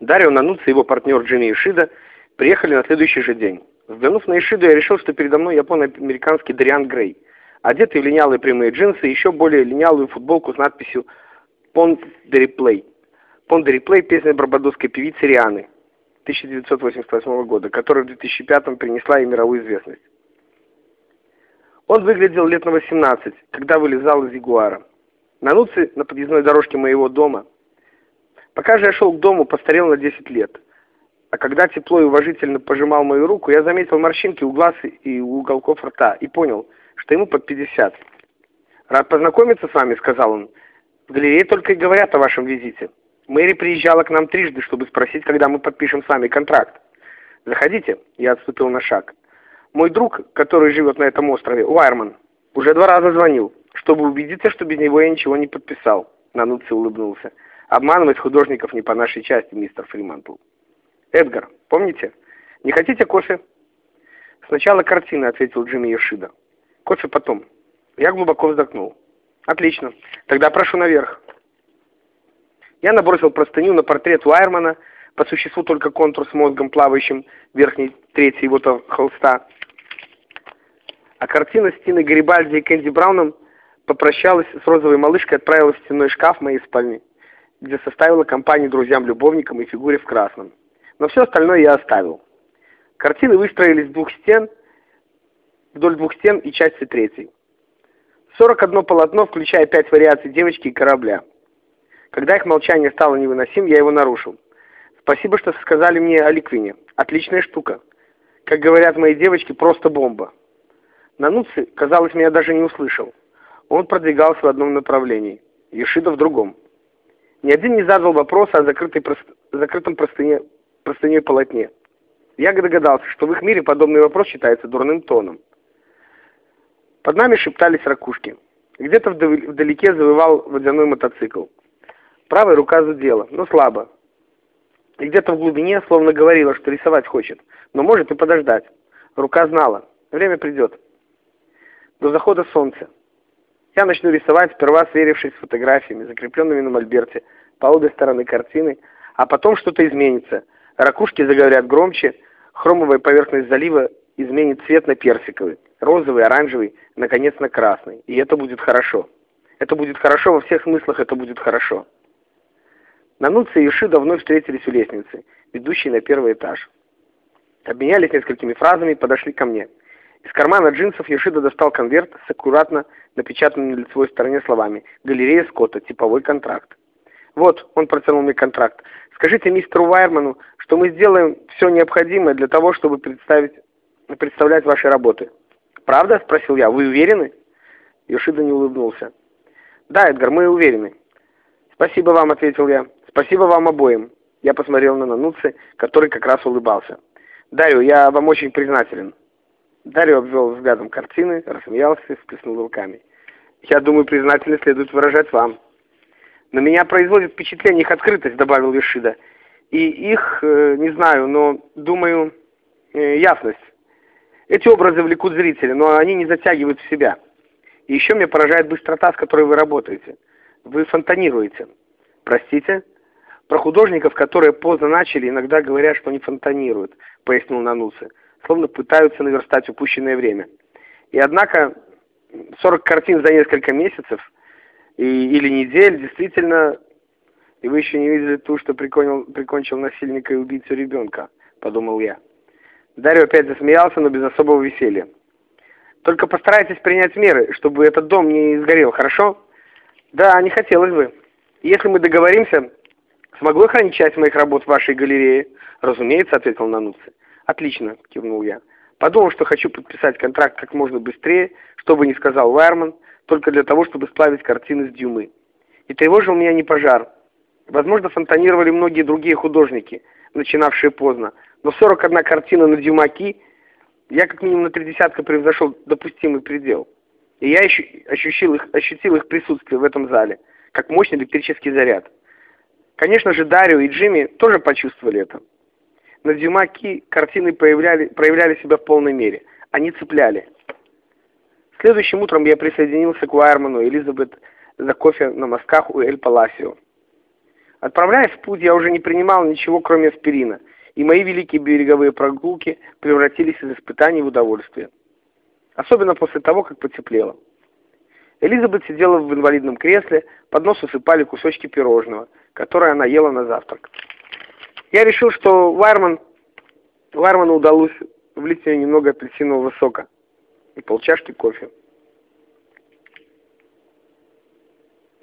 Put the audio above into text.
Дарио Нануци и его партнер Джимми Ишида приехали на следующий же день. Взглянув на Ишиду, я решил, что передо мной японо-американский Дариан Грей, одетый в линялые прямые джинсы и еще более линялую футболку с надписью «Pond the Replay». «Pond the Replay» — песня барбадосской певицы Рианы 1988 года, которая в 2005 принесла ей мировую известность. Он выглядел лет на 18, когда вылезал из Ягуара. На Нуце, на подъездной дорожке моего дома. Пока же я шел к дому, постарел на 10 лет. А когда тепло и уважительно пожимал мою руку, я заметил морщинки у глаз и у уголков рта и понял, что ему под 50. «Рад познакомиться с вами», — сказал он. «В галерее только и говорят о вашем визите. Мэри приезжала к нам трижды, чтобы спросить, когда мы подпишем с вами контракт. Заходите». Я отступил на шаг. Мой друг, который живет на этом острове, Уайерман, уже два раза звонил, чтобы убедиться, что без него я ничего не подписал. Нануци улыбнулся. Обманывать художников не по нашей части, мистер Фримантл. Эдгар, помните? Не хотите кофе? Сначала картины, ответил Джимми Йошида. Кофе потом. Я глубоко вздохнул. Отлично. Тогда прошу наверх. Я набросил простыню на портрет Уайермана, по существу только контур с мозгом, плавающим в верхней трети его-то холста. А картина с Тиной Гарибальди и Кэнди Брауном попрощалась с розовой малышкой и отправилась в стенной шкаф моей спальни, где составила компанию друзьям-любовникам и фигуре в красном. Но все остальное я оставил. Картины выстроились двух стен, вдоль двух стен и части третьей. 41 полотно, включая пять вариаций девочки и корабля. Когда их молчание стало невыносим, я его нарушил. Спасибо, что сказали мне о Ликвине. Отличная штука. Как говорят мои девочки, просто бомба. Нануци, казалось, меня даже не услышал. Он продвигался в одном направлении, Ешида в другом. Ни один не задал вопроса о закрытой, закрытом простыне, простыней полотне. Я догадался, что в их мире подобный вопрос считается дурным тоном. Под нами шептались ракушки. Где-то вдалеке завывал водяной мотоцикл. Правая рука зудела, но слабо. И где-то в глубине словно говорила, что рисовать хочет, но может и подождать. Рука знала, время придет до захода солнца. Я начну рисовать, сперва сверившись с фотографиями, закрепленными на мольберте, по обе стороны картины, а потом что-то изменится. Ракушки заговорят громче, хромовая поверхность залива изменит цвет на персиковый, розовый, оранжевый, наконец на красный. И это будет хорошо. Это будет хорошо во всех смыслах, это будет хорошо. Нануца и Ишида вновь встретились у лестницы, ведущей на первый этаж. Обменялись несколькими фразами и подошли ко мне. Из кармана джинсов Йошида достал конверт с аккуратно напечатанными на лицевой стороне словами «Галерея Скотта. Типовой контракт». «Вот», — он протянул мне контракт, — «скажите мистеру Вайерману, что мы сделаем все необходимое для того, чтобы представить, представлять ваши работы». «Правда?» — спросил я. «Вы уверены?» Йошида не улыбнулся. «Да, Эдгар, мы уверены». «Спасибо вам», — ответил я. «Спасибо вам обоим». Я посмотрел на Нануци, который как раз улыбался. «Дарью, я вам очень признателен». Дарью обвел взглядом картины, рассмеялся и всплеснул руками. «Я думаю, признательность следует выражать вам». «На меня производит впечатление их открытость», — добавил Вишида. «И их, э, не знаю, но, думаю, э, ясность. Эти образы влекут зрителя, но они не затягивают в себя. И еще меня поражает быстрота, с которой вы работаете. Вы фонтанируете». «Простите?» «Про художников, которые поздно начали, иногда говорят, что они фонтанируют», — пояснил Нанусы словно пытаются наверстать упущенное время. И однако 40 картин за несколько месяцев и, или недель действительно... И вы еще не видели ту, что прикончил, прикончил насильника и убийцу ребенка, подумал я. Дарья опять засмеялся, но без особого веселья. Только постарайтесь принять меры, чтобы этот дом не сгорел, хорошо? Да, не хотелось бы. Если мы договоримся, смогу я хранить часть моих работ в вашей галерее? Разумеется, ответил Нануци. «Отлично», — кивнул я. «Подумал, что хочу подписать контракт как можно быстрее, что бы ни сказал Вайерман, только для того, чтобы сплавить картины с Дюмы. И тревожил меня не пожар. Возможно, фонтанировали многие другие художники, начинавшие поздно, но 41 картина на Дюмаки я как минимум на три десятка превзошел допустимый предел. И я ощутил их, ощутил их присутствие в этом зале, как мощный электрический заряд. Конечно же, Дарио и Джимми тоже почувствовали это. На Дюмаки картины появляли, проявляли себя в полной мере. Они цепляли. Следующим утром я присоединился к Уайерману и Элизабет за кофе на мостках у Эль Паласио. Отправляясь в путь, я уже не принимал ничего, кроме аспирина, и мои великие береговые прогулки превратились из испытаний в удовольствие. Особенно после того, как потеплело. Элизабет сидела в инвалидном кресле, под нос усыпали кусочки пирожного, которое она ела на завтрак. Я решил, что Вайерман, Вайерману удалось влить нее немного апельсинового сока и полчашки кофе.